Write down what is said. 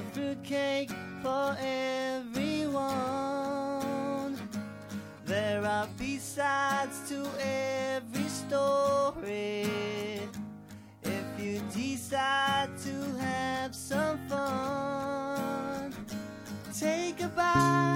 a fruitcake for everyone. There are B-sides to every story. If you decide to have some fun, take a bite.